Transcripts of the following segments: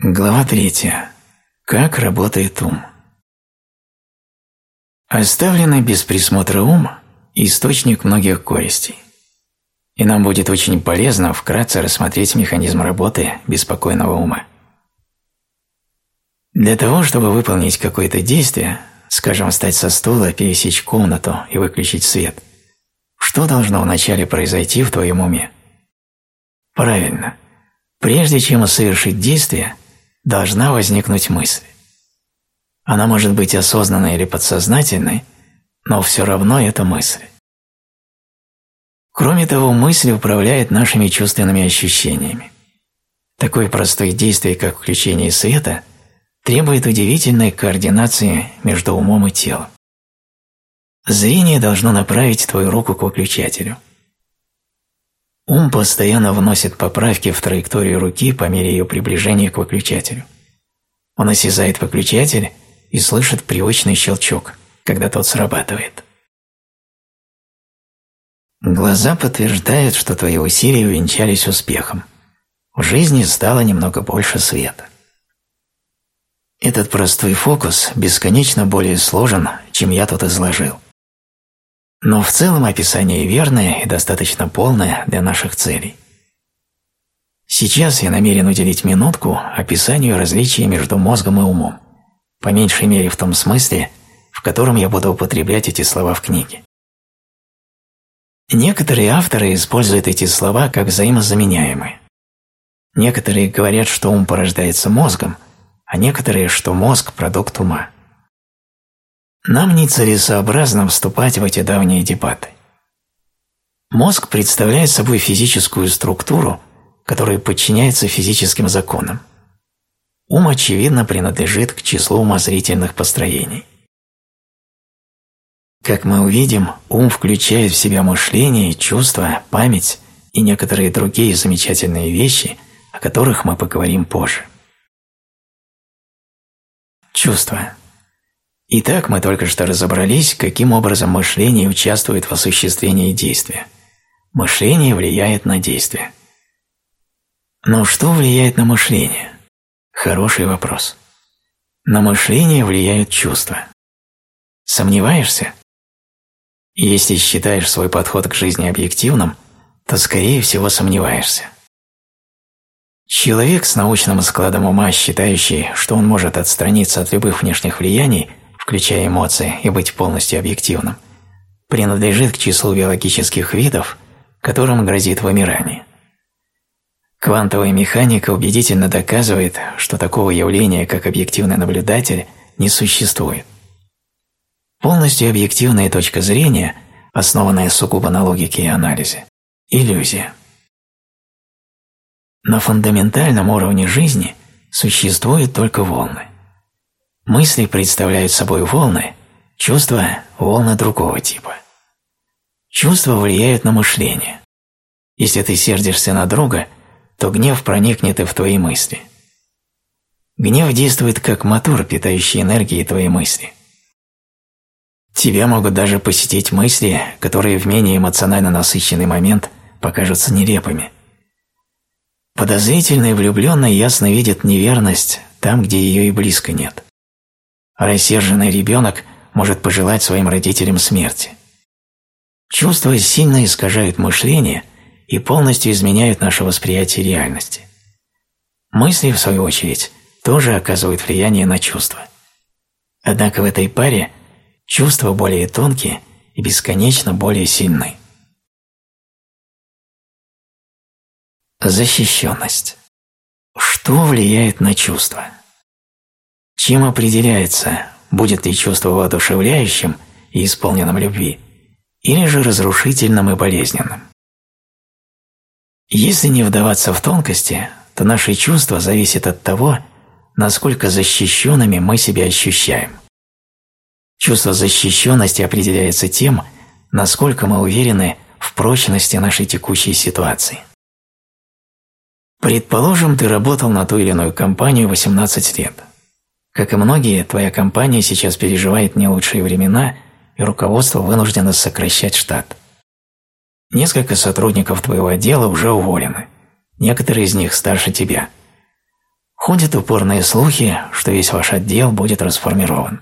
Глава третья. Как работает ум? Оставленный без присмотра ум – источник многих горестей. И нам будет очень полезно вкратце рассмотреть механизм работы беспокойного ума. Для того, чтобы выполнить какое-то действие, скажем, встать со стула, пересечь комнату и выключить свет, что должно вначале произойти в твоем уме? Правильно. Прежде чем совершить действие, должна возникнуть мысль. Она может быть осознанной или подсознательной, но все равно это мысль. Кроме того, мысль управляет нашими чувственными ощущениями. Такое простое действие, как включение света, требует удивительной координации между умом и телом. Зрение должно направить твою руку к выключателю. Ум постоянно вносит поправки в траекторию руки по мере ее приближения к выключателю. Он осязает выключатель и слышит привычный щелчок, когда тот срабатывает. Глаза подтверждают, что твои усилия увенчались успехом. В жизни стало немного больше света. Этот простой фокус бесконечно более сложен, чем я тут изложил. Но в целом описание верное и достаточно полное для наших целей. Сейчас я намерен уделить минутку описанию различия между мозгом и умом, по меньшей мере в том смысле, в котором я буду употреблять эти слова в книге. Некоторые авторы используют эти слова как взаимозаменяемые. Некоторые говорят, что ум порождается мозгом, а некоторые, что мозг – продукт ума. Нам нецелесообразно вступать в эти давние дебаты. Мозг представляет собой физическую структуру, которая подчиняется физическим законам. Ум, очевидно, принадлежит к числу умозрительных построений. Как мы увидим, ум включает в себя мышление, чувства, память и некоторые другие замечательные вещи, о которых мы поговорим позже. Чувства. Итак, мы только что разобрались, каким образом мышление участвует в осуществлении действия. Мышление влияет на действие. Но что влияет на мышление? Хороший вопрос. На мышление влияют чувства. Сомневаешься? Если считаешь свой подход к жизни объективным, то, скорее всего, сомневаешься. Человек с научным складом ума, считающий, что он может отстраниться от любых внешних влияний – включая эмоции, и быть полностью объективным, принадлежит к числу биологических видов, которым грозит вымирание. Квантовая механика убедительно доказывает, что такого явления, как объективный наблюдатель, не существует. Полностью объективная точка зрения, основанная сугубо на логике и анализе – иллюзия. На фундаментальном уровне жизни существуют только волны. Мысли представляют собой волны, чувства – волны другого типа. Чувства влияют на мышление. Если ты сердишься на друга, то гнев проникнет и в твои мысли. Гнев действует как мотор, питающий энергией твои мысли. Тебя могут даже посетить мысли, которые в менее эмоционально насыщенный момент покажутся нелепыми. Подозрительный влюбленный ясно видит неверность там, где ее и близко нет. Рассерженный ребенок может пожелать своим родителям смерти. Чувства сильно искажают мышление и полностью изменяют наше восприятие реальности. Мысли, в свою очередь, тоже оказывают влияние на чувства. Однако в этой паре чувства более тонкие и бесконечно более сильны. Защищенность. Что влияет на чувства? Чем определяется, будет ли чувство воодушевляющим и исполненным любви, или же разрушительным и болезненным. Если не вдаваться в тонкости, то наши чувства зависят от того, насколько защищенными мы себя ощущаем. Чувство защищенности определяется тем, насколько мы уверены в прочности нашей текущей ситуации. Предположим, ты работал на ту или иную компанию 18 лет – как и многие, твоя компания сейчас переживает не лучшие времена, и руководство вынуждено сокращать штат. Несколько сотрудников твоего отдела уже уволены. Некоторые из них старше тебя. Ходят упорные слухи, что весь ваш отдел будет расформирован.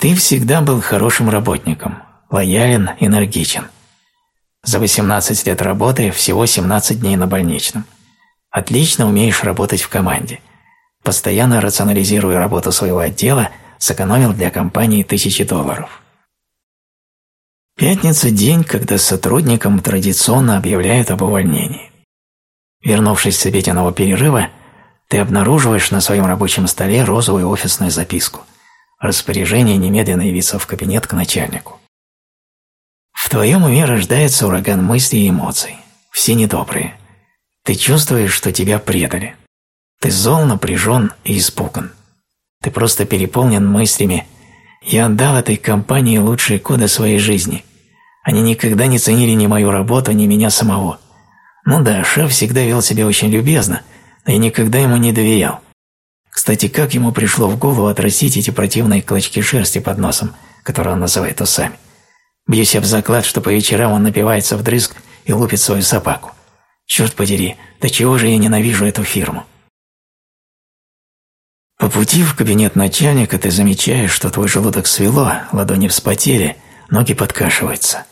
Ты всегда был хорошим работником, лоялен, энергичен. За 18 лет работы всего 17 дней на больничном. Отлично умеешь работать в команде. Постоянно рационализируя работу своего отдела, сэкономил для компании тысячи долларов. Пятница – день, когда сотрудникам традиционно объявляют об увольнении. Вернувшись с обеденного перерыва, ты обнаруживаешь на своем рабочем столе розовую офисную записку – распоряжение немедленно явиться в кабинет к начальнику. В твоем уме рождается ураган мыслей и эмоций, все недобрые. Ты чувствуешь, что тебя предали. Ты зол, напряжен и испуган. Ты просто переполнен мыслями «Я отдал этой компании лучшие годы своей жизни. Они никогда не ценили ни мою работу, ни меня самого. Ну да, шеф всегда вел себя очень любезно, но я никогда ему не доверял. Кстати, как ему пришло в голову отрастить эти противные клочки шерсти под носом, которые он называет усами? Бьюсь об заклад, что по вечерам он напивается вдрызг и лупит свою собаку. Черт подери, до чего же я ненавижу эту фирму. По пути в кабинет начальника ты замечаешь, что твой желудок свело, ладони вспотели, ноги подкашиваются.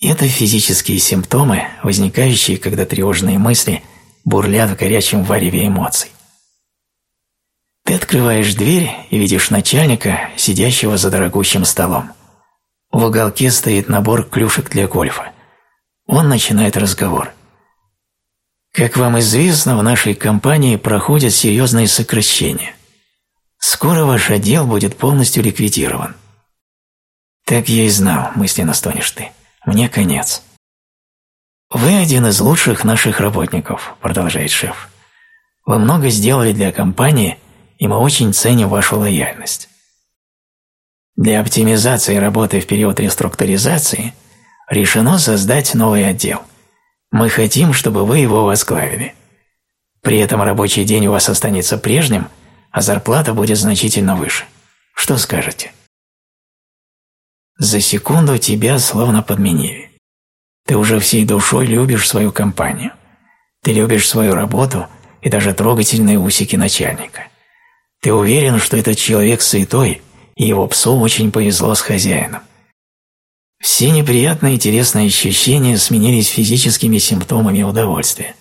Это физические симптомы, возникающие, когда тревожные мысли бурлят в горячем вареве эмоций. Ты открываешь дверь и видишь начальника, сидящего за дорогущим столом. В уголке стоит набор клюшек для гольфа. Он начинает разговор. Как вам известно, в нашей компании проходят серьезные сокращения. Скоро ваш отдел будет полностью ликвидирован. Так я и знал, мысленно стонешь ты. Мне конец. Вы один из лучших наших работников, продолжает шеф. Вы много сделали для компании, и мы очень ценим вашу лояльность. Для оптимизации работы в период реструктуризации решено создать новый отдел. Мы хотим, чтобы вы его возглавили. При этом рабочий день у вас останется прежним, а зарплата будет значительно выше. Что скажете? За секунду тебя словно подменили. Ты уже всей душой любишь свою компанию. Ты любишь свою работу и даже трогательные усики начальника. Ты уверен, что этот человек святой, и его псу очень повезло с хозяином. Все неприятные интересные ощущения сменились физическими симптомами удовольствия.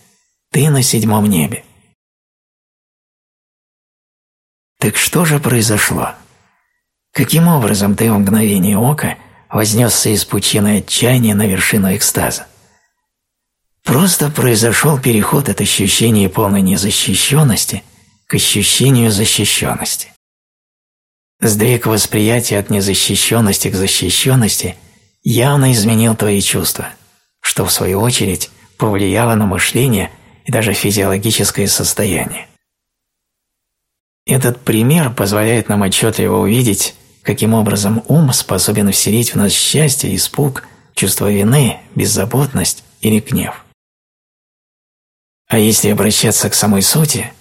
Ты на седьмом небе. Так что же произошло? Каким образом ты в мгновение ока вознесся из пучины отчаяния на вершину экстаза? Просто произошел переход от ощущения полной незащищенности к ощущению защищенности. Сдвиг восприятия от незащищенности к защищенности явно изменил твои чувства, что в свою очередь повлияло на мышление и даже физиологическое состояние. Этот пример позволяет нам отчетливо увидеть, каким образом ум способен вселить в нас счастье, испуг, чувство вины, беззаботность или гнев. А если обращаться к самой сути –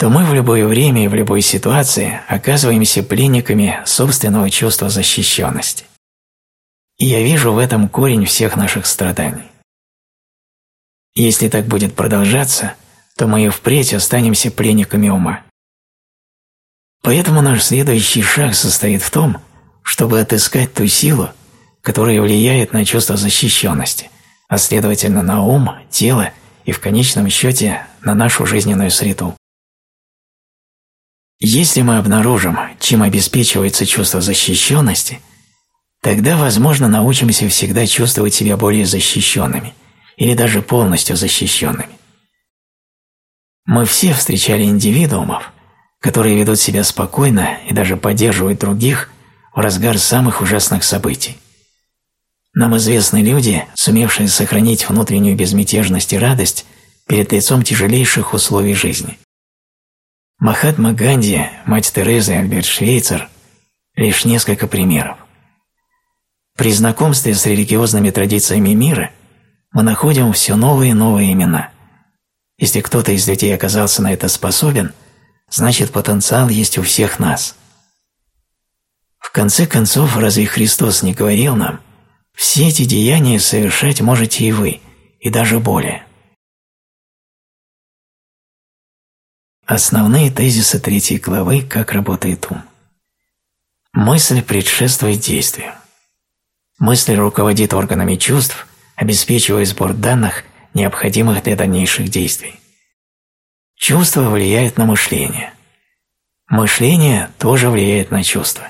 то мы в любое время и в любой ситуации оказываемся пленниками собственного чувства защищенности. И я вижу в этом корень всех наших страданий. Если так будет продолжаться, то мы и впредь останемся пленниками ума. Поэтому наш следующий шаг состоит в том, чтобы отыскать ту силу, которая влияет на чувство защищенности, а следовательно на ум, тело и в конечном счете на нашу жизненную среду. Если мы обнаружим, чем обеспечивается чувство защищенности, тогда, возможно, научимся всегда чувствовать себя более защищенными или даже полностью защищенными. Мы все встречали индивидуумов, которые ведут себя спокойно и даже поддерживают других в разгар самых ужасных событий. Нам известны люди, сумевшие сохранить внутреннюю безмятежность и радость перед лицом тяжелейших условий жизни. Махатма Ганди, мать Терезы и Альберт Швейцер – лишь несколько примеров. При знакомстве с религиозными традициями мира мы находим все новые и новые имена. Если кто-то из людей оказался на это способен, значит потенциал есть у всех нас. В конце концов, разве Христос не говорил нам, все эти деяния совершать можете и вы, и даже более. Основные тезисы третьей главы «Как работает ум». Мысль предшествует действию. Мысль руководит органами чувств, обеспечивая сбор данных, необходимых для дальнейших действий. Чувства влияют на мышление. Мышление тоже влияет на чувства,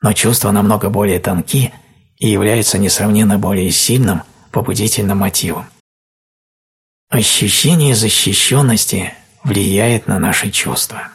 но чувства намного более тонки и являются несравненно более сильным побудительным мотивом. Ощущение защищенности влияет на наши чувства.